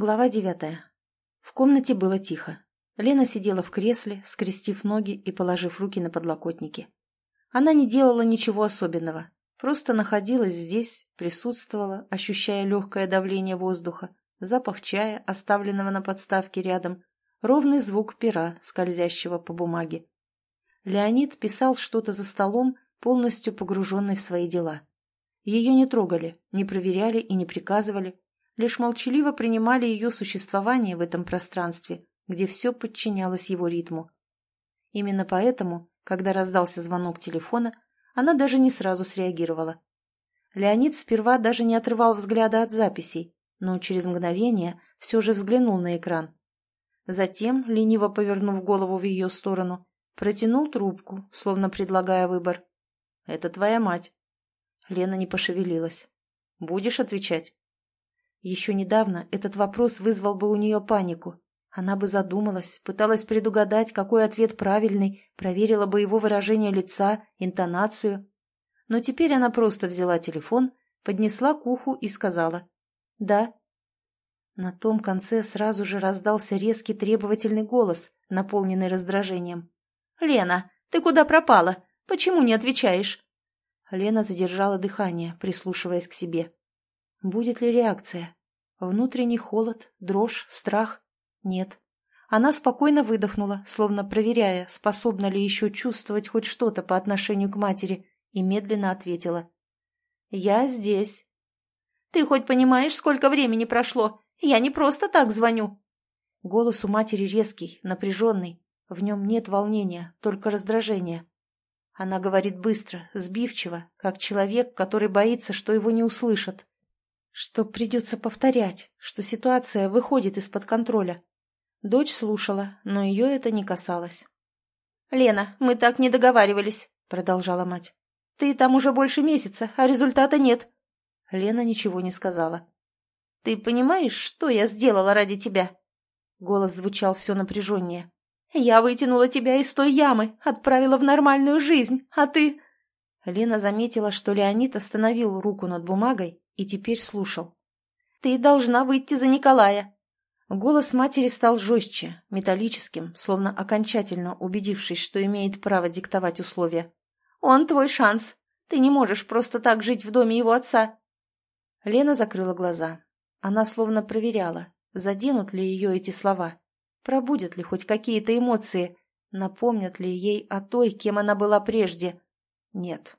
Глава девятая. В комнате было тихо. Лена сидела в кресле, скрестив ноги и положив руки на подлокотники. Она не делала ничего особенного, просто находилась здесь, присутствовала, ощущая легкое давление воздуха, запах чая, оставленного на подставке рядом, ровный звук пера, скользящего по бумаге. Леонид писал что-то за столом, полностью погруженный в свои дела. Ее не трогали, не проверяли и не приказывали, лишь молчаливо принимали ее существование в этом пространстве, где все подчинялось его ритму. Именно поэтому, когда раздался звонок телефона, она даже не сразу среагировала. Леонид сперва даже не отрывал взгляда от записей, но через мгновение все же взглянул на экран. Затем, лениво повернув голову в ее сторону, протянул трубку, словно предлагая выбор. «Это твоя мать». Лена не пошевелилась. «Будешь отвечать?» Еще недавно этот вопрос вызвал бы у нее панику. Она бы задумалась, пыталась предугадать, какой ответ правильный, проверила бы его выражение лица, интонацию. Но теперь она просто взяла телефон, поднесла к уху и сказала «Да». На том конце сразу же раздался резкий требовательный голос, наполненный раздражением. «Лена, ты куда пропала? Почему не отвечаешь?» Лена задержала дыхание, прислушиваясь к себе. Будет ли реакция? Внутренний холод, дрожь, страх? Нет. Она спокойно выдохнула, словно проверяя, способна ли еще чувствовать хоть что-то по отношению к матери, и медленно ответила. «Я здесь». «Ты хоть понимаешь, сколько времени прошло? Я не просто так звоню». Голос у матери резкий, напряженный. В нем нет волнения, только раздражение. Она говорит быстро, сбивчиво, как человек, который боится, что его не услышат что придется повторять, что ситуация выходит из-под контроля. Дочь слушала, но ее это не касалось. «Лена, мы так не договаривались», — продолжала мать. «Ты там уже больше месяца, а результата нет». Лена ничего не сказала. «Ты понимаешь, что я сделала ради тебя?» Голос звучал все напряженнее. «Я вытянула тебя из той ямы, отправила в нормальную жизнь, а ты...» Лена заметила, что Леонид остановил руку над бумагой и теперь слушал. «Ты должна выйти за Николая!» Голос матери стал жестче, металлическим, словно окончательно убедившись, что имеет право диктовать условия. «Он твой шанс. Ты не можешь просто так жить в доме его отца». Лена закрыла глаза. Она словно проверяла, заденут ли ее эти слова, пробудят ли хоть какие-то эмоции, напомнят ли ей о той, кем она была прежде. Нет.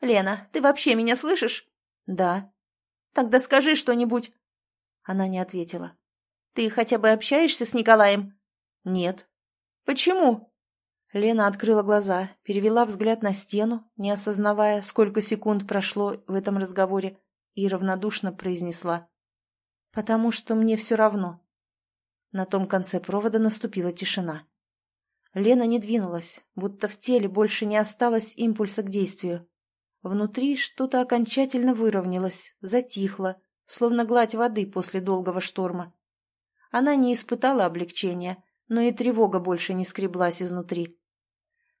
«Лена, ты вообще меня слышишь?» «Да». «Тогда скажи что-нибудь». Она не ответила. «Ты хотя бы общаешься с Николаем?» «Нет». «Почему?» Лена открыла глаза, перевела взгляд на стену, не осознавая, сколько секунд прошло в этом разговоре, и равнодушно произнесла. «Потому что мне все равно». На том конце провода наступила тишина. Лена не двинулась, будто в теле больше не осталось импульса к действию. Внутри что-то окончательно выровнялось, затихло, словно гладь воды после долгого шторма. Она не испытала облегчения, но и тревога больше не скреблась изнутри.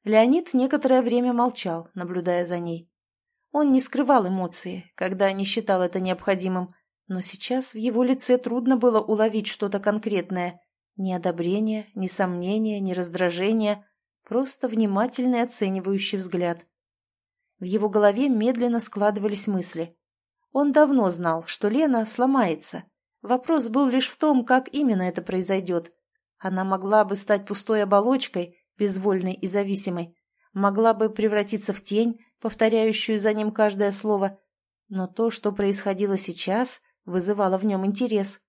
Леонид некоторое время молчал, наблюдая за ней. Он не скрывал эмоции, когда не считал это необходимым, но сейчас в его лице трудно было уловить что-то конкретное. Ни одобрение, ни сомнения, ни раздражение, просто внимательный оценивающий взгляд. В его голове медленно складывались мысли. Он давно знал, что Лена сломается. Вопрос был лишь в том, как именно это произойдет. Она могла бы стать пустой оболочкой, безвольной и зависимой, могла бы превратиться в тень, повторяющую за ним каждое слово. Но то, что происходило сейчас, вызывало в нем интерес.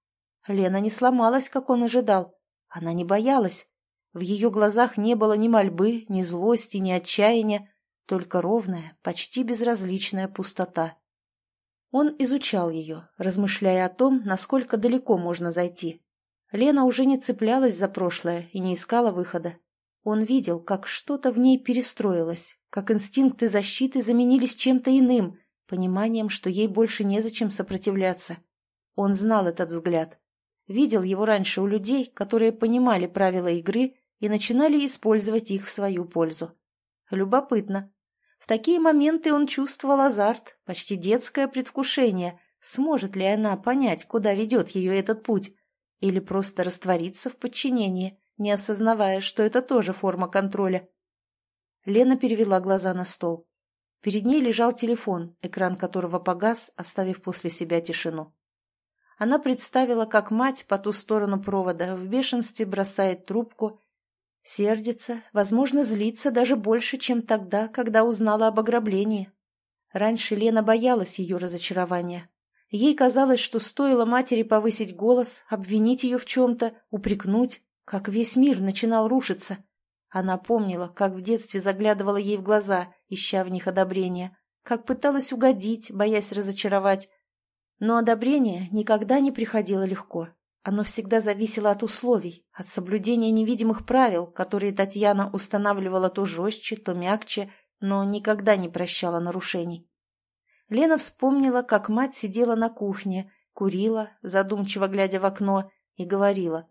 Лена не сломалась, как он ожидал. Она не боялась. В ее глазах не было ни мольбы, ни злости, ни отчаяния, только ровная, почти безразличная пустота. Он изучал ее, размышляя о том, насколько далеко можно зайти. Лена уже не цеплялась за прошлое и не искала выхода. Он видел, как что-то в ней перестроилось, как инстинкты защиты заменились чем-то иным, пониманием, что ей больше незачем сопротивляться. Он знал этот взгляд. Видел его раньше у людей, которые понимали правила игры и начинали использовать их в свою пользу. Любопытно, в такие моменты он чувствовал азарт, почти детское предвкушение, Сможет ли она понять, куда ведет ее этот путь? Или просто раствориться в подчинении, не осознавая, что это тоже форма контроля? Лена перевела глаза на стол. Перед ней лежал телефон, экран которого погас, оставив после себя тишину. Она представила, как мать по ту сторону провода в бешенстве бросает трубку, сердится, возможно, злится даже больше, чем тогда, когда узнала об ограблении. Раньше Лена боялась ее разочарования. Ей казалось, что стоило матери повысить голос, обвинить ее в чем-то, упрекнуть, как весь мир начинал рушиться. Она помнила, как в детстве заглядывала ей в глаза, ища в них одобрения, как пыталась угодить, боясь разочаровать, но одобрение никогда не приходило легко. Оно всегда зависело от условий, от соблюдения невидимых правил, которые Татьяна устанавливала то жестче, то мягче, но никогда не прощала нарушений. Лена вспомнила, как мать сидела на кухне, курила, задумчиво глядя в окно, и говорила.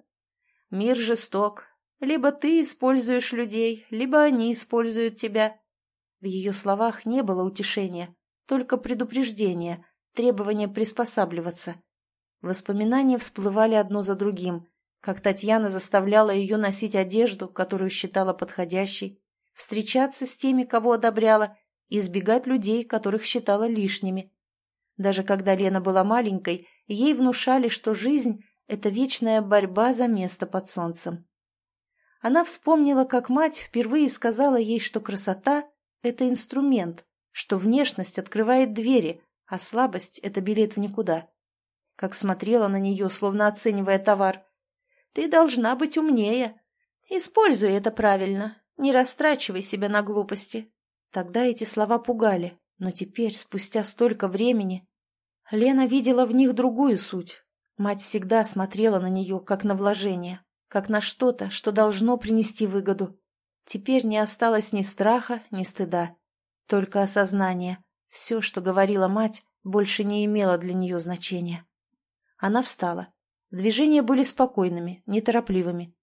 «Мир жесток. Либо ты используешь людей, либо они используют тебя». В ее словах не было утешения, только предупреждение, требование приспосабливаться. Воспоминания всплывали одно за другим, как Татьяна заставляла ее носить одежду, которую считала подходящей, встречаться с теми, кого одобряла, и избегать людей, которых считала лишними. Даже когда Лена была маленькой, ей внушали, что жизнь — это вечная борьба за место под солнцем. Она вспомнила, как мать впервые сказала ей, что красота — это инструмент, что внешность открывает двери, а слабость — это билет в никуда. Как смотрела на нее, словно оценивая товар. «Ты должна быть умнее. Используй это правильно. Не растрачивай себя на глупости». Тогда эти слова пугали, но теперь, спустя столько времени, Лена видела в них другую суть. Мать всегда смотрела на нее, как на вложение, как на что-то, что должно принести выгоду. Теперь не осталось ни страха, ни стыда, только осознание. Все, что говорила мать, больше не имело для нее значения. Она встала. Движения были спокойными, неторопливыми.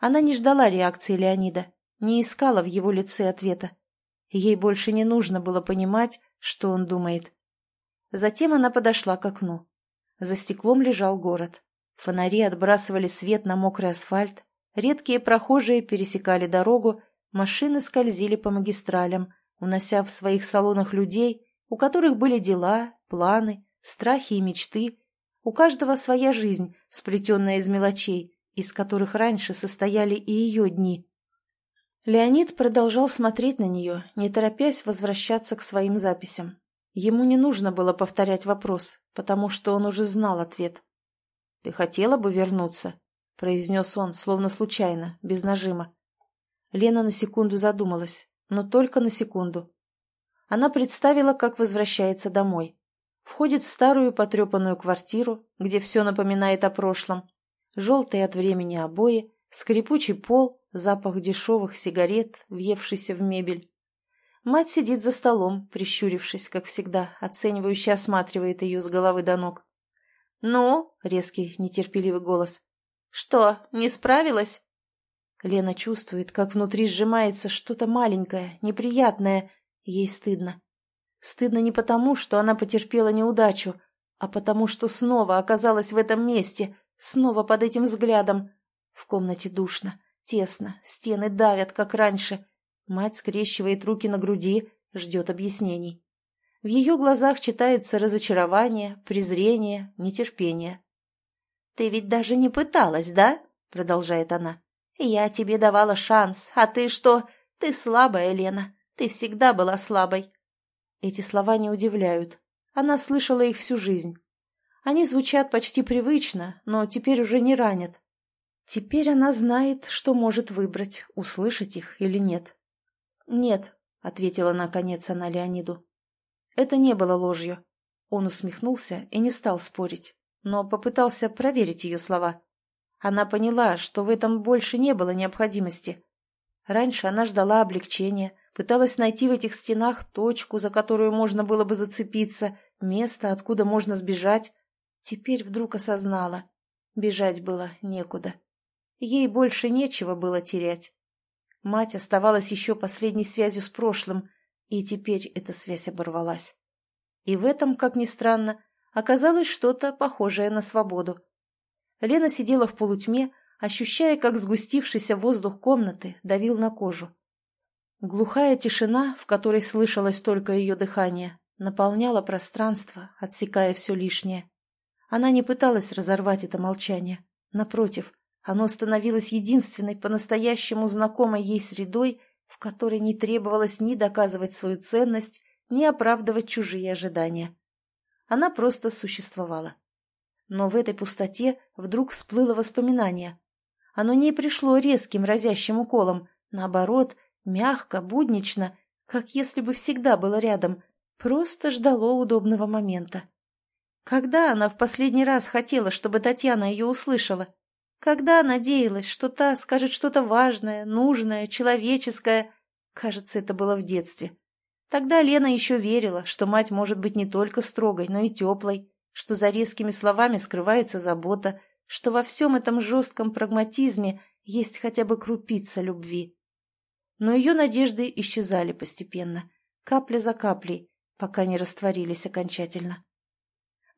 Она не ждала реакции Леонида, не искала в его лице ответа. Ей больше не нужно было понимать, что он думает. Затем она подошла к окну. За стеклом лежал город. Фонари отбрасывали свет на мокрый асфальт, редкие прохожие пересекали дорогу, машины скользили по магистралям, унося в своих салонах людей у которых были дела, планы, страхи и мечты. У каждого своя жизнь, сплетенная из мелочей, из которых раньше состояли и ее дни. Леонид продолжал смотреть на нее, не торопясь возвращаться к своим записям. Ему не нужно было повторять вопрос, потому что он уже знал ответ. «Ты хотела бы вернуться?» — произнес он, словно случайно, без нажима. Лена на секунду задумалась, но только на секунду она представила, как возвращается домой. Входит в старую потрепанную квартиру, где все напоминает о прошлом. Желтые от времени обои, скрипучий пол, запах дешевых сигарет, въевшийся в мебель. Мать сидит за столом, прищурившись, как всегда, оценивающе осматривает ее с головы до ног. «Ну?» — резкий, нетерпеливый голос. «Что, не справилась?» Лена чувствует, как внутри сжимается что-то маленькое, неприятное, Ей стыдно. Стыдно не потому, что она потерпела неудачу, а потому, что снова оказалась в этом месте, снова под этим взглядом. В комнате душно, тесно, стены давят, как раньше. Мать скрещивает руки на груди, ждет объяснений. В ее глазах читается разочарование, презрение, нетерпение. «Ты ведь даже не пыталась, да?» — продолжает она. «Я тебе давала шанс, а ты что? Ты слабая, Лена. Ты всегда была слабой». Эти слова не удивляют. Она слышала их всю жизнь. Они звучат почти привычно, но теперь уже не ранят. Теперь она знает, что может выбрать, услышать их или нет. «Нет», — ответила наконец она Леониду. Это не было ложью. Он усмехнулся и не стал спорить, но попытался проверить ее слова. Она поняла, что в этом больше не было необходимости. Раньше она ждала облегчения, Пыталась найти в этих стенах точку, за которую можно было бы зацепиться, место, откуда можно сбежать. Теперь вдруг осознала. Бежать было некуда. Ей больше нечего было терять. Мать оставалась еще последней связью с прошлым, и теперь эта связь оборвалась. И в этом, как ни странно, оказалось что-то похожее на свободу. Лена сидела в полутьме, ощущая, как сгустившийся воздух комнаты давил на кожу. Глухая тишина, в которой слышалось только ее дыхание, наполняла пространство, отсекая все лишнее. Она не пыталась разорвать это молчание. Напротив, оно становилось единственной по-настоящему знакомой ей средой, в которой не требовалось ни доказывать свою ценность, ни оправдывать чужие ожидания. Она просто существовала. Но в этой пустоте вдруг всплыло воспоминание. Оно не пришло резким разящим уколом, наоборот, мягко, буднично, как если бы всегда было рядом, просто ждало удобного момента. Когда она в последний раз хотела, чтобы Татьяна ее услышала? Когда надеялась, что та скажет что-то важное, нужное, человеческое? Кажется, это было в детстве. Тогда Лена еще верила, что мать может быть не только строгой, но и теплой, что за резкими словами скрывается забота, что во всем этом жестком прагматизме есть хотя бы крупица любви. Но ее надежды исчезали постепенно, капля за каплей, пока не растворились окончательно.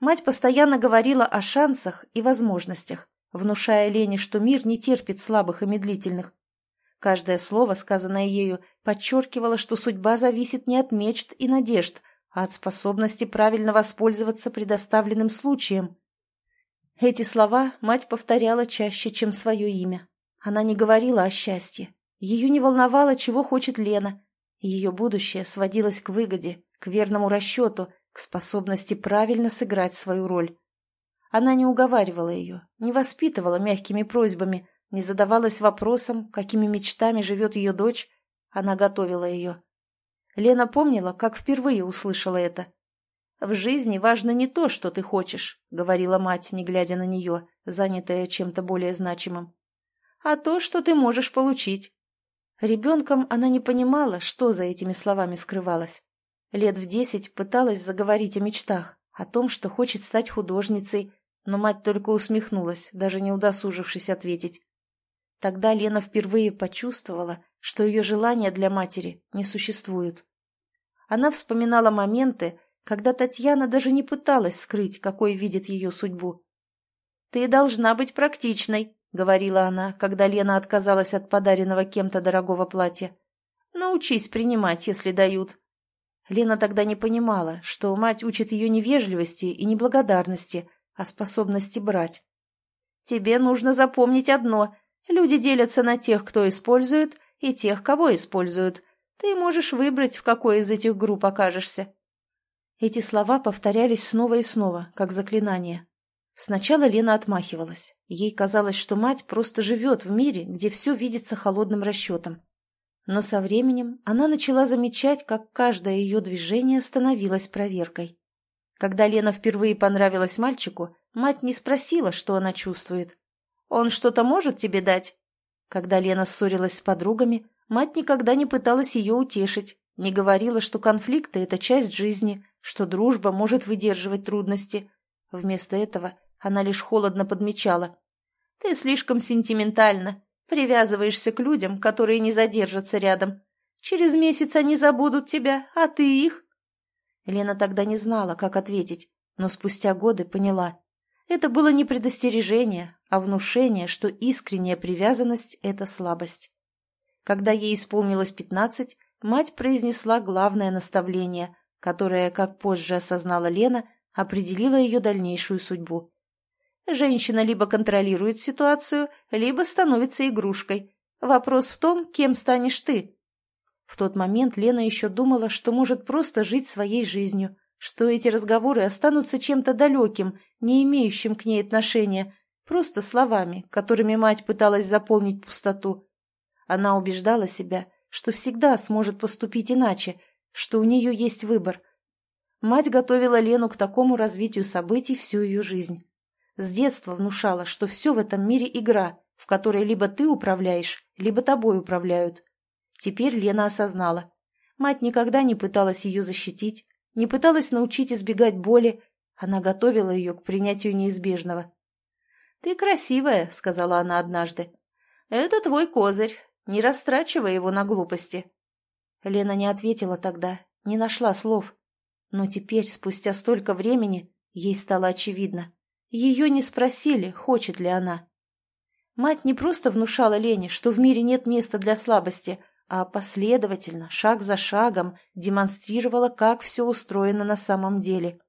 Мать постоянно говорила о шансах и возможностях, внушая Лене, что мир не терпит слабых и медлительных. Каждое слово, сказанное ею, подчеркивало, что судьба зависит не от мечт и надежд, а от способности правильно воспользоваться предоставленным случаем. Эти слова мать повторяла чаще, чем свое имя. Она не говорила о счастье. Ее не волновало, чего хочет Лена. Ее будущее сводилось к выгоде, к верному расчету, к способности правильно сыграть свою роль. Она не уговаривала ее, не воспитывала мягкими просьбами, не задавалась вопросом, какими мечтами живет ее дочь. Она готовила ее. Лена помнила, как впервые услышала это. «В жизни важно не то, что ты хочешь», — говорила мать, не глядя на нее, занятая чем-то более значимым, «а то, что ты можешь получить». Ребенком она не понимала, что за этими словами скрывалось. Лет в десять пыталась заговорить о мечтах, о том, что хочет стать художницей, но мать только усмехнулась, даже не удосужившись ответить. Тогда Лена впервые почувствовала, что ее желания для матери не существуют. Она вспоминала моменты, когда Татьяна даже не пыталась скрыть, какой видит ее судьбу. «Ты должна быть практичной», — говорила она, когда Лена отказалась от подаренного кем-то дорогого платья. «Научись принимать, если дают. Лена тогда не понимала, что мать учит ее невежливости и неблагодарности, а способности брать. «Тебе нужно запомнить одно. Люди делятся на тех, кто использует, и тех, кого используют. Ты можешь выбрать, в какой из этих групп окажешься». Эти слова повторялись снова и снова, как заклинание. Сначала Лена отмахивалась. Ей казалось, что мать просто живет в мире, где все видится холодным расчетом. Но со временем она начала замечать, как каждое ее движение становилось проверкой. Когда Лена впервые понравилась мальчику, мать не спросила, что она чувствует. «Он что-то может тебе дать?» Когда Лена ссорилась с подругами, мать никогда не пыталась ее утешить, не говорила, что конфликты – это часть жизни, что дружба может выдерживать трудности. Вместо этого она лишь холодно подмечала. «Ты слишком сентиментальна. Привязываешься к людям, которые не задержатся рядом. Через месяц они забудут тебя, а ты их. Лена тогда не знала, как ответить, но спустя годы поняла. Это было не предостережение, а внушение, что искренняя привязанность – это слабость. Когда ей исполнилось пятнадцать, мать произнесла главное наставление, которое, как позже осознала Лена, определило ее дальнейшую судьбу. Женщина либо контролирует ситуацию, либо становится игрушкой. Вопрос в том, кем станешь ты. В тот момент Лена еще думала, что может просто жить своей жизнью, что эти разговоры останутся чем-то далеким, не имеющим к ней отношения, просто словами, которыми мать пыталась заполнить пустоту. Она убеждала себя, что всегда сможет поступить иначе, что у нее есть выбор. Мать готовила Лену к такому развитию событий всю ее жизнь. С детства внушала, что все в этом мире игра, в которой либо ты управляешь, либо тобой управляют. Теперь Лена осознала. Мать никогда не пыталась ее защитить, не пыталась научить избегать боли. Она готовила ее к принятию неизбежного. «Ты красивая», — сказала она однажды. «Это твой козырь. Не растрачивай его на глупости». Лена не ответила тогда, не нашла слов. Но теперь, спустя столько времени, Ей стало очевидно. Ее не спросили, хочет ли она. Мать не просто внушала Лене, что в мире нет места для слабости, а последовательно, шаг за шагом, демонстрировала, как все устроено на самом деле.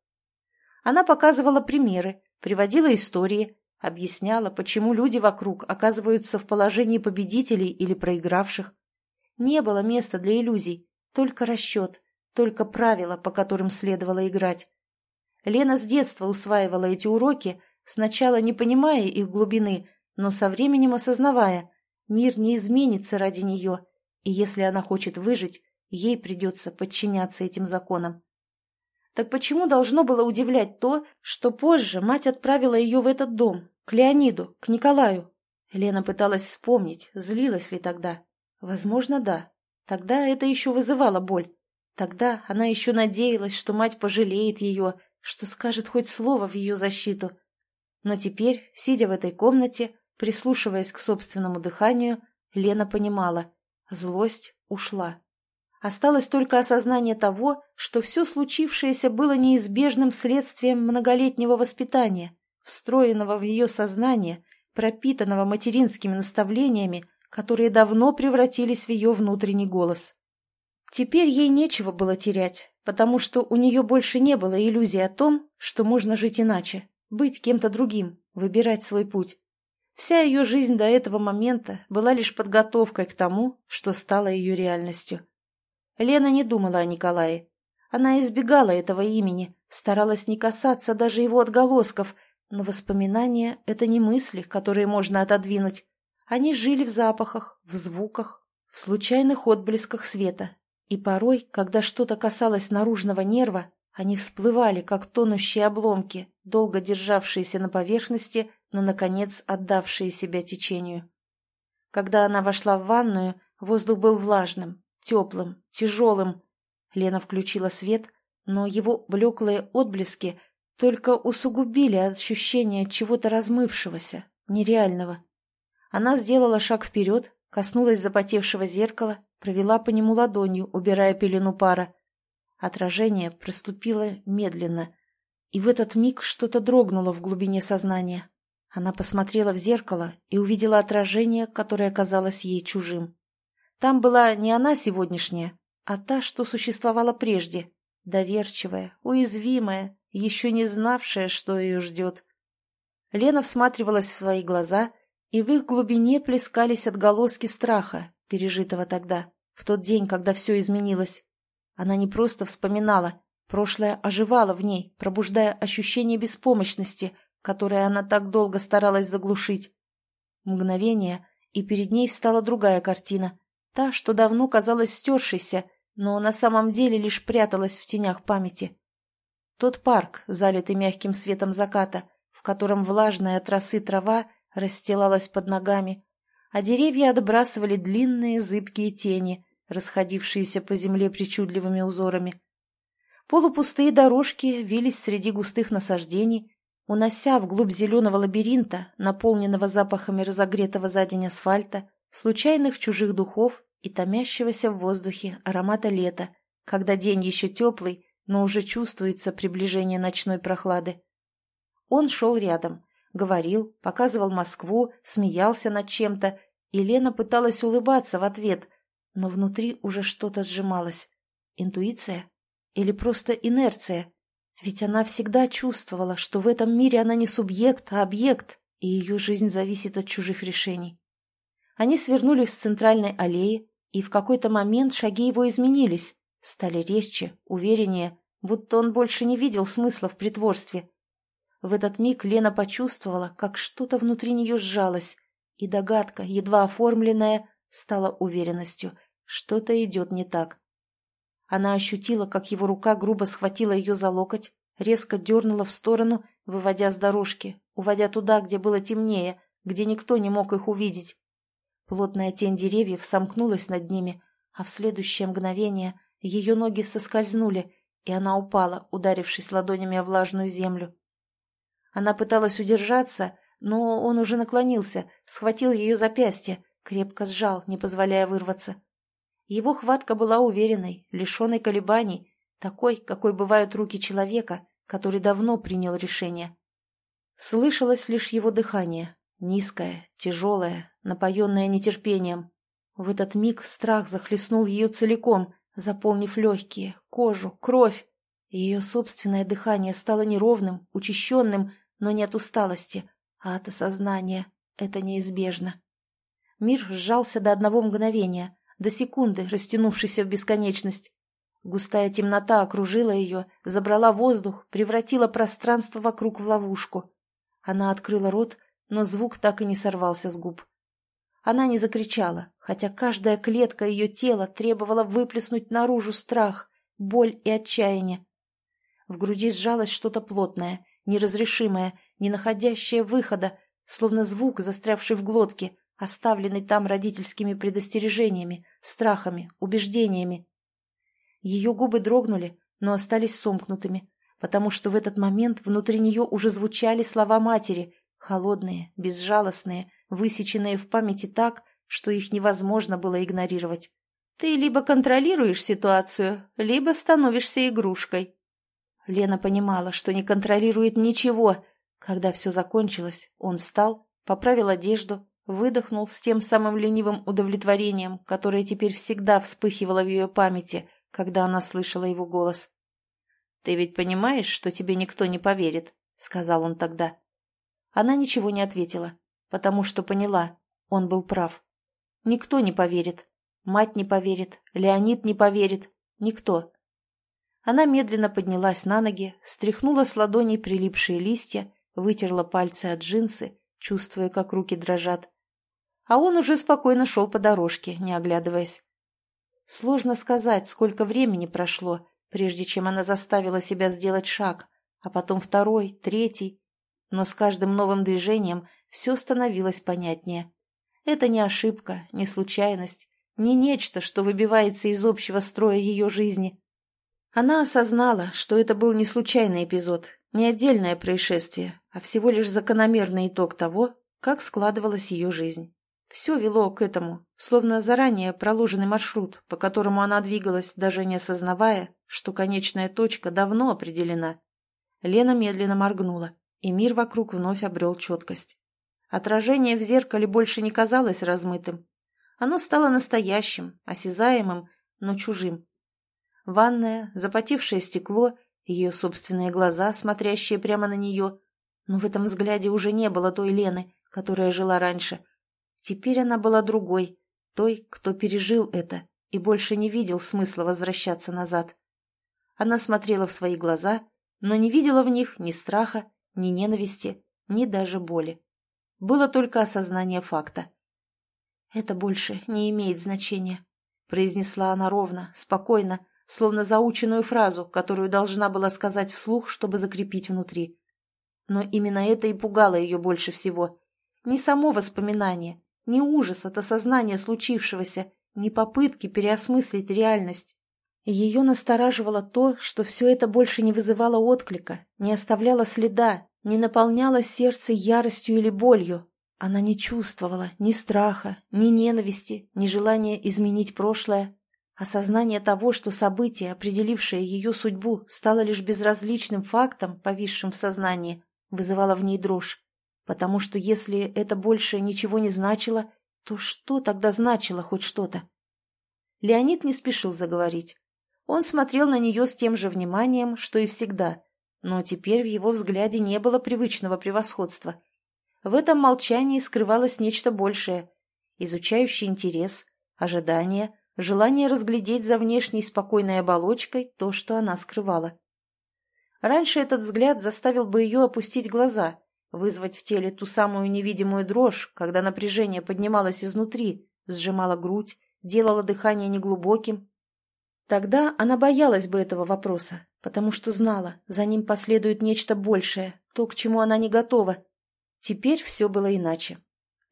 Она показывала примеры, приводила истории, объясняла, почему люди вокруг оказываются в положении победителей или проигравших. Не было места для иллюзий, только расчет, только правила, по которым следовало играть. Лена с детства усваивала эти уроки, сначала не понимая их глубины, но со временем осознавая, мир не изменится ради нее, и если она хочет выжить, ей придется подчиняться этим законам. Так почему должно было удивлять то, что позже мать отправила ее в этот дом, к Леониду, к Николаю? Лена пыталась вспомнить, злилась ли тогда. Возможно, да. Тогда это еще вызывало боль. Тогда она еще надеялась, что мать пожалеет ее, что скажет хоть слово в ее защиту. Но теперь, сидя в этой комнате, прислушиваясь к собственному дыханию, Лена понимала – злость ушла. Осталось только осознание того, что все случившееся было неизбежным следствием многолетнего воспитания, встроенного в ее сознание, пропитанного материнскими наставлениями, которые давно превратились в ее внутренний голос. Теперь ей нечего было терять, потому что у нее больше не было иллюзий о том, что можно жить иначе, быть кем-то другим, выбирать свой путь. Вся ее жизнь до этого момента была лишь подготовкой к тому, что стало ее реальностью. Лена не думала о Николае. Она избегала этого имени, старалась не касаться даже его отголосков, но воспоминания — это не мысли, которые можно отодвинуть. Они жили в запахах, в звуках, в случайных отблесках света. И порой, когда что-то касалось наружного нерва, они всплывали, как тонущие обломки, долго державшиеся на поверхности, но, наконец, отдавшие себя течению. Когда она вошла в ванную, воздух был влажным, теплым, тяжелым. Лена включила свет, но его блеклые отблески только усугубили ощущение чего-то размывшегося, нереального. Она сделала шаг вперед, коснулась запотевшего зеркала, провела по нему ладонью, убирая пелену пара. Отражение проступило медленно, и в этот миг что-то дрогнуло в глубине сознания. Она посмотрела в зеркало и увидела отражение, которое казалось ей чужим. Там была не она сегодняшняя, а та, что существовала прежде, доверчивая, уязвимая, еще не знавшая, что ее ждет. Лена всматривалась в свои глаза и в их глубине плескались отголоски страха, пережитого тогда, в тот день, когда все изменилось. Она не просто вспоминала, прошлое оживало в ней, пробуждая ощущение беспомощности, которое она так долго старалась заглушить. Мгновение, и перед ней встала другая картина, та, что давно казалась стершейся, но на самом деле лишь пряталась в тенях памяти. Тот парк, залитый мягким светом заката, в котором влажная от росы трава расстилалась под ногами, а деревья отбрасывали длинные зыбкие тени, расходившиеся по земле причудливыми узорами. Полупустые дорожки вились среди густых насаждений, унося вглубь зеленого лабиринта, наполненного запахами разогретого за день асфальта, случайных чужих духов и томящегося в воздухе аромата лета, когда день еще теплый, но уже чувствуется приближение ночной прохлады. Он шел рядом, говорил, показывал Москву, смеялся над чем-то, и Лена пыталась улыбаться в ответ, но внутри уже что-то сжималось. Интуиция? Или просто инерция? Ведь она всегда чувствовала, что в этом мире она не субъект, а объект, и ее жизнь зависит от чужих решений. Они свернули с центральной аллеи, и в какой-то момент шаги его изменились, стали резче, увереннее, будто он больше не видел смысла в притворстве. В этот миг Лена почувствовала, как что-то внутри нее сжалось, и догадка, едва оформленная, стала уверенностью, что-то идет не так. Она ощутила, как его рука грубо схватила ее за локоть, резко дернула в сторону, выводя с дорожки, уводя туда, где было темнее, где никто не мог их увидеть. Плотная тень деревьев сомкнулась над ними, а в следующее мгновение ее ноги соскользнули, и она упала, ударившись ладонями о влажную землю. Она пыталась удержаться, но он уже наклонился, схватил ее запястье, крепко сжал, не позволяя вырваться. Его хватка была уверенной, лишенной колебаний, такой, какой бывают руки человека, который давно принял решение. Слышалось лишь его дыхание, низкое, тяжелое, напоенное нетерпением. В этот миг страх захлестнул ее целиком, заполнив легкие, кожу, кровь. Ее собственное дыхание стало неровным, учащенным, но не от усталости, а от осознания. Это неизбежно. Мир сжался до одного мгновения, до секунды, растянувшейся в бесконечность. Густая темнота окружила ее, забрала воздух, превратила пространство вокруг в ловушку. Она открыла рот, но звук так и не сорвался с губ. Она не закричала, хотя каждая клетка ее тела требовала выплеснуть наружу страх, боль и отчаяние. В груди сжалось что-то плотное, неразрешимое, не находящее выхода, словно звук, застрявший в глотке, оставленный там родительскими предостережениями, страхами, убеждениями. Ее губы дрогнули, но остались сомкнутыми, потому что в этот момент внутри нее уже звучали слова матери, холодные, безжалостные, высеченные в памяти так, что их невозможно было игнорировать. «Ты либо контролируешь ситуацию, либо становишься игрушкой». Лена понимала, что не контролирует ничего. Когда все закончилось, он встал, поправил одежду, выдохнул с тем самым ленивым удовлетворением, которое теперь всегда вспыхивало в ее памяти, когда она слышала его голос. «Ты ведь понимаешь, что тебе никто не поверит?» — сказал он тогда. Она ничего не ответила, потому что поняла, он был прав. Никто не поверит. Мать не поверит, Леонид не поверит, никто. Она медленно поднялась на ноги, стряхнула с ладоней прилипшие листья, вытерла пальцы от джинсы, чувствуя, как руки дрожат. А он уже спокойно шел по дорожке, не оглядываясь. Сложно сказать, сколько времени прошло, прежде чем она заставила себя сделать шаг, а потом второй, третий. Но с каждым новым движением все становилось понятнее. Это не ошибка, не случайность, не нечто, что выбивается из общего строя ее жизни. Она осознала, что это был не случайный эпизод, не отдельное происшествие, а всего лишь закономерный итог того, как складывалась ее жизнь. Все вело к этому, словно заранее проложенный маршрут, по которому она двигалась, даже не осознавая, что конечная точка давно определена. Лена медленно моргнула, и мир вокруг вновь обрел четкость. Отражение в зеркале больше не казалось размытым. Оно стало настоящим, осязаемым, но чужим. Ванная, запотевшее стекло, ее собственные глаза, смотрящие прямо на нее. Но в этом взгляде уже не было той Лены, которая жила раньше. Теперь она была другой, той, кто пережил это и больше не видел смысла возвращаться назад. Она смотрела в свои глаза, но не видела в них ни страха, ни ненависти, ни даже боли. Было только осознание факта. «Это больше не имеет значения», — произнесла она ровно, спокойно, словно заученную фразу, которую должна была сказать вслух, чтобы закрепить внутри. Но именно это и пугало ее больше всего. Не само воспоминание, не ужас от осознания случившегося, не попытки переосмыслить реальность, ее настораживало то, что все это больше не вызывало отклика, не оставляло следа, не наполняло сердце яростью или болью. Она не чувствовала ни страха, ни ненависти, ни желания изменить прошлое. Осознание того, что событие, определившее ее судьбу, стало лишь безразличным фактом, повисшим в сознании, вызывало в ней дрожь. Потому что если это больше ничего не значило, то что тогда значило хоть что-то? Леонид не спешил заговорить. Он смотрел на нее с тем же вниманием, что и всегда, но теперь в его взгляде не было привычного превосходства. В этом молчании скрывалось нечто большее – изучающий интерес, ожидание, желание разглядеть за внешней спокойной оболочкой то, что она скрывала. Раньше этот взгляд заставил бы ее опустить глаза, вызвать в теле ту самую невидимую дрожь, когда напряжение поднималось изнутри, сжимало грудь, делало дыхание неглубоким, Тогда она боялась бы этого вопроса, потому что знала, за ним последует нечто большее, то, к чему она не готова. Теперь все было иначе.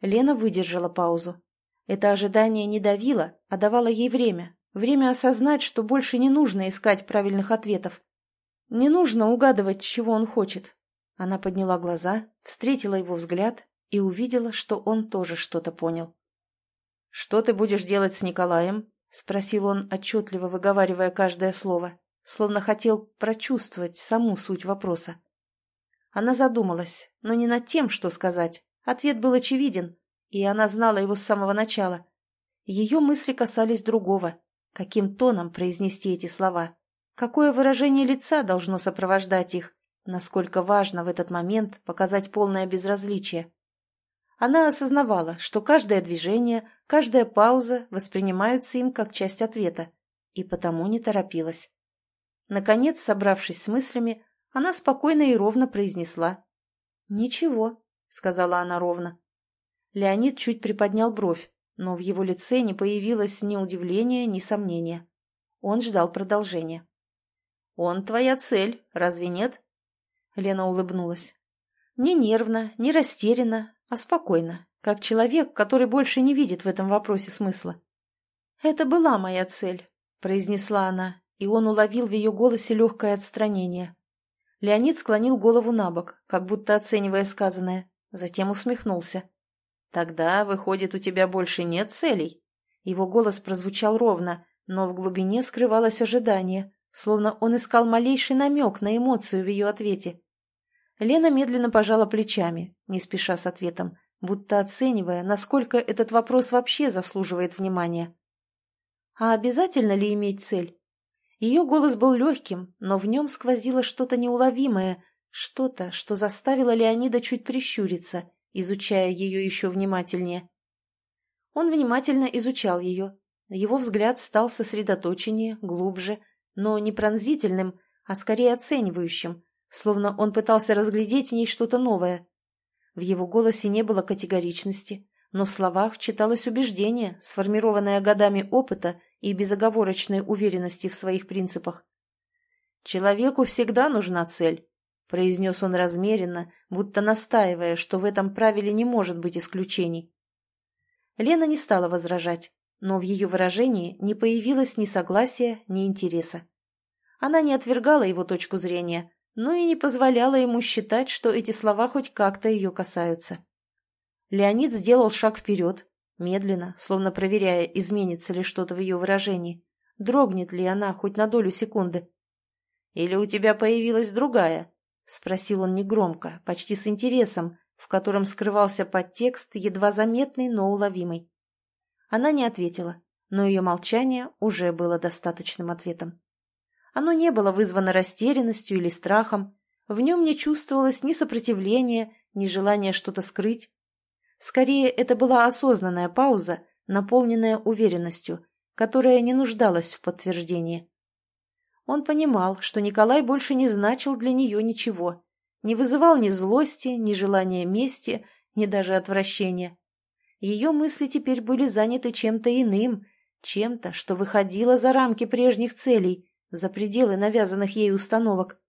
Лена выдержала паузу. Это ожидание не давило, а давало ей время. Время осознать, что больше не нужно искать правильных ответов. Не нужно угадывать, чего он хочет. Она подняла глаза, встретила его взгляд и увидела, что он тоже что-то понял. «Что ты будешь делать с Николаем?» — спросил он, отчетливо выговаривая каждое слово. словно хотел прочувствовать саму суть вопроса. Она задумалась, но не над тем, что сказать. Ответ был очевиден, и она знала его с самого начала. Ее мысли касались другого. Каким тоном произнести эти слова? Какое выражение лица должно сопровождать их? Насколько важно в этот момент показать полное безразличие? Она осознавала, что каждое движение, каждая пауза воспринимаются им как часть ответа, и потому не торопилась. Наконец, собравшись с мыслями, она спокойно и ровно произнесла. «Ничего», — сказала она ровно. Леонид чуть приподнял бровь, но в его лице не появилось ни удивления, ни сомнения. Он ждал продолжения. «Он твоя цель, разве нет?» Лена улыбнулась. Не нервно, не растерянно, а спокойно, как человек, который больше не видит в этом вопросе смысла. «Это была моя цель», — произнесла она, и он уловил в ее голосе легкое отстранение. Леонид склонил голову на бок, как будто оценивая сказанное, затем усмехнулся. «Тогда, выходит, у тебя больше нет целей?» Его голос прозвучал ровно, но в глубине скрывалось ожидание, словно он искал малейший намек на эмоцию в ее ответе. Лена медленно пожала плечами, не спеша с ответом, будто оценивая, насколько этот вопрос вообще заслуживает внимания. А обязательно ли иметь цель? Ее голос был легким, но в нем сквозило что-то неуловимое, что-то, что заставило Леонида чуть прищуриться, изучая ее еще внимательнее. Он внимательно изучал ее. Его взгляд стал сосредоточеннее, глубже, но не пронзительным, а скорее оценивающим, словно он пытался разглядеть в ней что-то новое. В его голосе не было категоричности, но в словах читалось убеждение, сформированное годами опыта и безоговорочной уверенности в своих принципах. «Человеку всегда нужна цель», — произнес он размеренно, будто настаивая, что в этом правиле не может быть исключений. Лена не стала возражать, но в ее выражении не появилось ни согласия, ни интереса. Она не отвергала его точку зрения, но и не позволяла ему считать, что эти слова хоть как-то ее касаются. Леонид сделал шаг вперед, медленно, словно проверяя, изменится ли что-то в ее выражении, дрогнет ли она хоть на долю секунды. «Или у тебя появилась другая?» — спросил он негромко, почти с интересом, в котором скрывался подтекст, едва заметный, но уловимый. Она не ответила, но ее молчание уже было достаточным ответом. Оно не было вызвано растерянностью или страхом, в нем не чувствовалось ни сопротивления, ни желания что-то скрыть. Скорее, это была осознанная пауза, наполненная уверенностью, которая не нуждалась в подтверждении. Он понимал, что Николай больше не значил для нее ничего, не вызывал ни злости, ни желания мести, ни даже отвращения. Ее мысли теперь были заняты чем-то иным, чем-то, что выходило за рамки прежних целей, за пределы навязанных ей установок.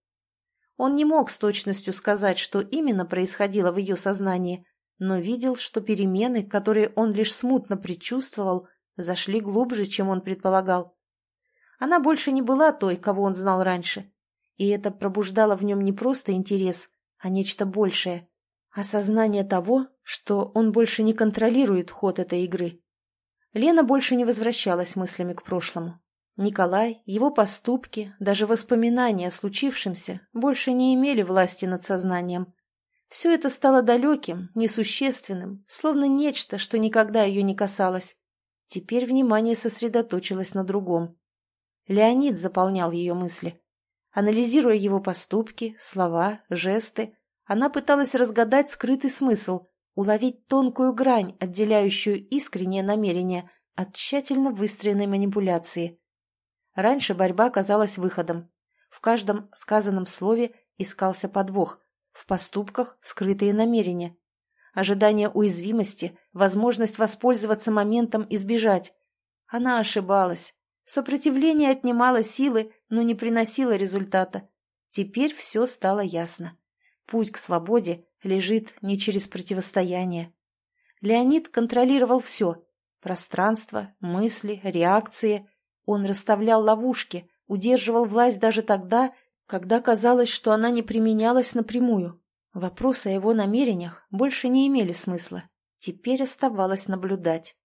Он не мог с точностью сказать, что именно происходило в ее сознании, но видел, что перемены, которые он лишь смутно предчувствовал, зашли глубже, чем он предполагал. Она больше не была той, кого он знал раньше, и это пробуждало в нем не просто интерес, а нечто большее — осознание того, что он больше не контролирует ход этой игры. Лена больше не возвращалась мыслями к прошлому. Николай, его поступки, даже воспоминания о случившемся больше не имели власти над сознанием. Все это стало далеким, несущественным, словно нечто, что никогда ее не касалось. Теперь внимание сосредоточилось на другом. Леонид заполнял ее мысли. Анализируя его поступки, слова, жесты, она пыталась разгадать скрытый смысл, уловить тонкую грань, отделяющую искреннее намерение от тщательно выстроенной манипуляции. Раньше борьба казалась выходом. В каждом сказанном слове искался подвох, в поступках скрытые намерения. Ожидание уязвимости, возможность воспользоваться моментом и сбежать. Она ошибалась. Сопротивление отнимало силы, но не приносило результата. Теперь все стало ясно. Путь к свободе лежит не через противостояние. Леонид контролировал все – пространство, мысли, реакции – он расставлял ловушки, удерживал власть даже тогда, когда казалось, что она не применялась напрямую. Вопросы о его намерениях больше не имели смысла. Теперь оставалось наблюдать.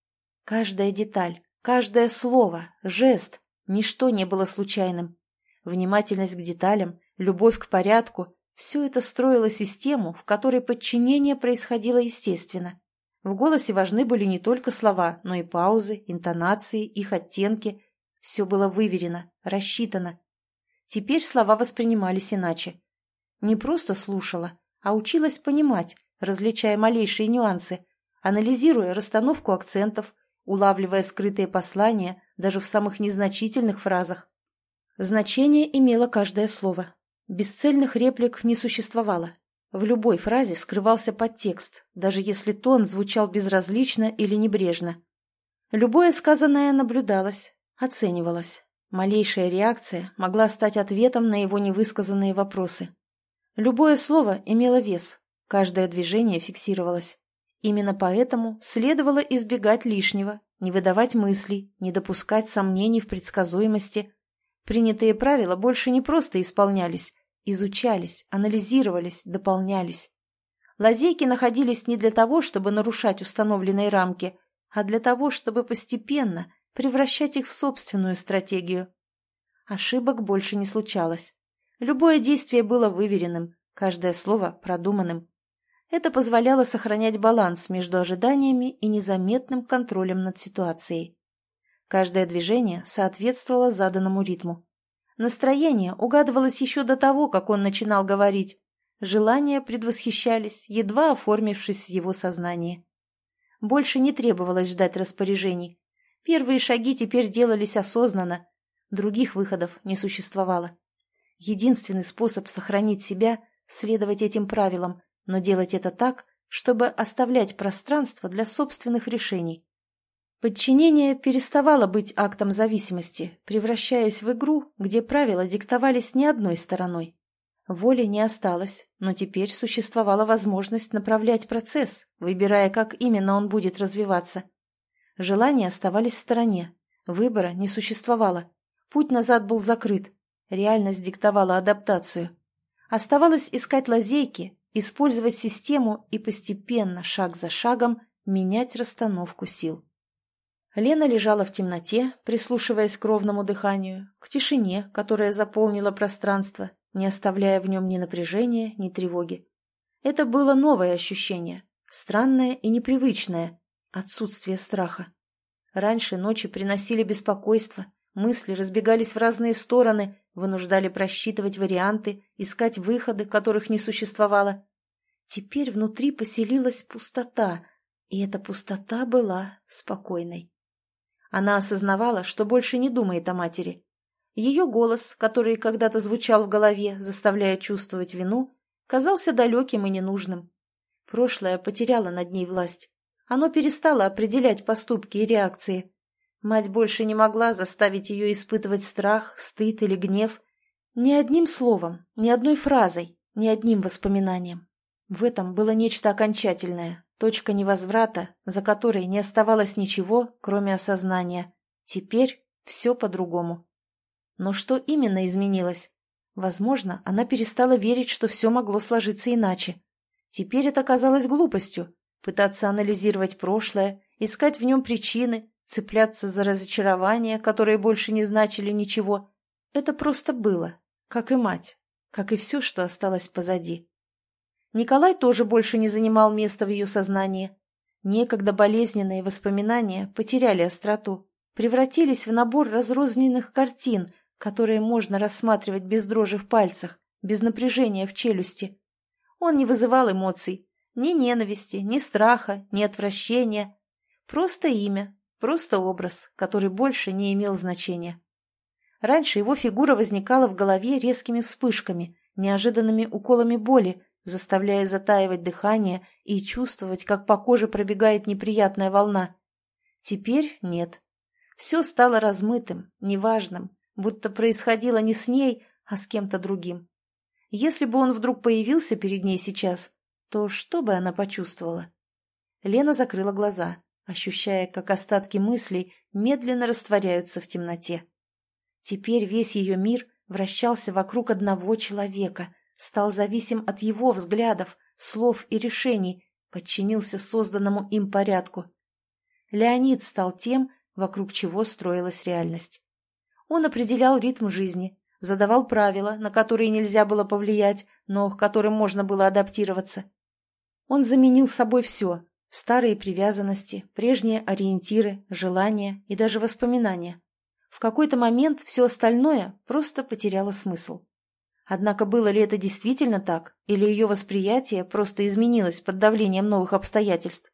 Каждая деталь, каждое слово, жест, ничто не было случайным. внимательность к деталям, любовь к порядку – все это строило систему, в которой подчинение происходило естественно. В голосе важны были не только слова, но и паузы, интонации, их оттенки. Все было выверено, рассчитано. Теперь слова воспринимались иначе. Не просто слушала, а училась понимать, различая малейшие нюансы, анализируя расстановку акцентов, улавливая скрытые послания даже в самых незначительных фразах. Значение имело каждое слово. Бесцельных реплик не существовало. В любой фразе скрывался подтекст, даже если тон звучал безразлично или небрежно. Любое сказанное наблюдалось, оценивалось. Малейшая реакция могла стать ответом на его невысказанные вопросы. Любое слово имело вес, каждое движение фиксировалось. Именно поэтому следовало избегать лишнего, не выдавать мыслей, не допускать сомнений в предсказуемости. Принятые правила больше не просто исполнялись, изучались, анализировались, дополнялись. Лазейки находились не для того, чтобы нарушать установленные рамки, а для того, чтобы постепенно превращать их в собственную стратегию. Ошибок больше не случалось. Любое действие было выверенным, каждое слово продуманным. Это позволяло сохранять баланс между ожиданиями и незаметным контролем над ситуацией. Каждое движение соответствовало заданному ритму. Настроение угадывалось еще до того, как он начинал говорить. Желания предвосхищались, едва оформившись в его сознании. Больше не требовалось ждать распоряжений. Первые шаги теперь делались осознанно. Других выходов не существовало. Единственный способ сохранить себя – следовать этим правилам, но делать это так, чтобы оставлять пространство для собственных решений. Подчинение переставало быть актом зависимости, превращаясь в игру, где правила диктовались не одной стороной. Воли не осталось, но теперь существовала возможность направлять процесс, выбирая, как именно он будет развиваться. Желания оставались в стороне, выбора не существовало, путь назад был закрыт, реальность диктовала адаптацию. Оставалось искать лазейки, использовать систему и постепенно, шаг за шагом, менять расстановку сил. Лена лежала в темноте, прислушиваясь к ровному дыханию, к тишине, которая заполнила пространство, не оставляя в нем ни напряжения, ни тревоги. Это было новое ощущение, странное и непривычное, отсутствие страха. Раньше ночи приносили беспокойство, мысли разбегались в разные стороны, вынуждали просчитывать варианты, искать выходы, которых не существовало. Теперь внутри поселилась пустота, и эта пустота была спокойной. Она осознавала, что больше не думает о матери. Ее голос, который когда-то звучал в голове, заставляя чувствовать вину, казался далеким и ненужным. Прошлое потеряло над ней власть. Оно перестало определять поступки и реакции. Мать больше не могла заставить ее испытывать страх, стыд или гнев. Ни одним словом, ни одной фразой, ни одним воспоминанием. В этом было нечто окончательное, точка невозврата, за которой не оставалось ничего, кроме осознания. Теперь все по-другому. Но что именно изменилось? Возможно, она перестала верить, что все могло сложиться иначе. Теперь это казалось глупостью – пытаться анализировать прошлое, искать в нем причины, цепляться за разочарования, которые больше не значили ничего. Это просто было, как и мать, как и все, что осталось позади. Николай тоже больше не занимал места в ее сознании. Некогда болезненные воспоминания потеряли остроту, превратились в набор разрозненных картин, которые можно рассматривать без дрожи в пальцах, без напряжения в челюсти. Он не вызывал эмоций, ни ненависти, ни страха, ни отвращения. Просто имя, Просто образ, который больше не имел значения. Раньше его фигура возникала в голове резкими вспышками, неожиданными уколами боли, заставляя затаивать дыхание и чувствовать, как по коже пробегает неприятная волна. Теперь нет. Все стало размытым, неважным, будто происходило не с ней, а с кем-то другим. Если бы он вдруг появился перед ней сейчас, то что бы она почувствовала? Лена закрыла глаза ощущая, как остатки мыслей медленно растворяются в темноте. Теперь весь ее мир вращался вокруг одного человека, стал зависим от его взглядов, слов и решений, подчинился созданному им порядку. Леонид стал тем, вокруг чего строилась реальность. Он определял ритм жизни, задавал правила, на которые нельзя было повлиять, но к которым можно было адаптироваться. Он заменил собой все – старые привязанности, прежние ориентиры, желания и даже воспоминания. В какой-то момент все остальное просто потеряло смысл. Однако было ли это действительно так, или ее восприятие просто изменилось под давлением новых обстоятельств?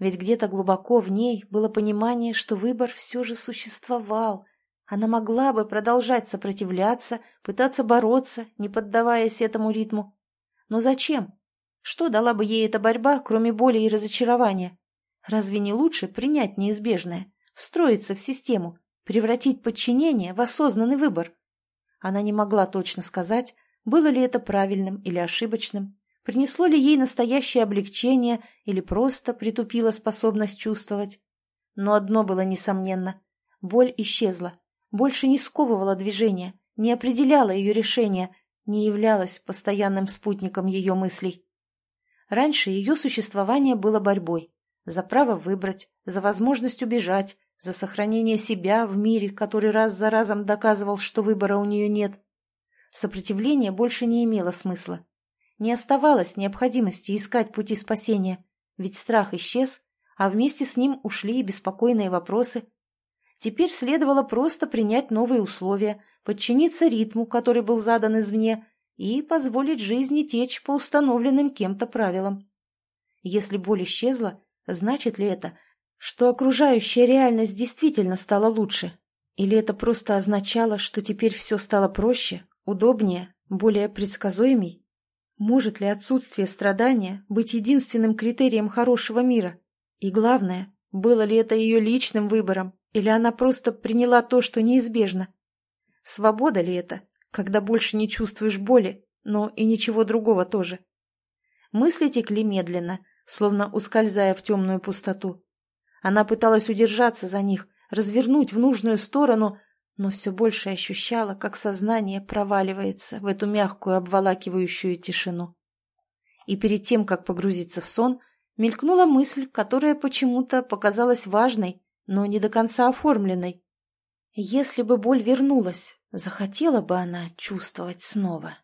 Ведь где-то глубоко в ней было понимание, что выбор все же существовал. Она могла бы продолжать сопротивляться, пытаться бороться, не поддаваясь этому ритму. Но зачем? Что дала бы ей эта борьба, кроме боли и разочарования? Разве не лучше принять неизбежное, встроиться в систему, превратить подчинение в осознанный выбор? Она не могла точно сказать, было ли это правильным или ошибочным, принесло ли ей настоящее облегчение или просто притупило способность чувствовать. Но одно было несомненно. Боль исчезла, больше не сковывала движение, не определяла ее решение, не являлась постоянным спутником ее мыслей. Раньше ее существование было борьбой за право выбрать, за возможность убежать, за сохранение себя в мире, который раз за разом доказывал, что выбора у нее нет. Сопротивление больше не имело смысла. Не оставалось необходимости искать пути спасения, ведь страх исчез, а вместе с ним ушли и беспокойные вопросы. Теперь следовало просто принять новые условия, подчиниться ритму, который был задан извне, и позволить жизни течь по установленным кем-то правилам. Если боль исчезла, значит ли это, что окружающая реальность действительно стала лучше? Или это просто означало, что теперь все стало проще, удобнее, более предсказуемей? Может ли отсутствие страдания быть единственным критерием хорошего мира? И главное, было ли это ее личным выбором, или она просто приняла то, что неизбежно? Свобода ли это, когда больше не чувствуешь боли, но и ничего другого тоже? Мысли текли медленно, словно ускользая в темную пустоту. Она пыталась удержаться за них, развернуть в нужную сторону, но все больше ощущала, как сознание проваливается в эту мягкую обволакивающую тишину. И перед тем, как погрузиться в сон, мелькнула мысль, которая почему-то показалась важной, но не до конца оформленной. Если бы боль вернулась, захотела бы она чувствовать снова.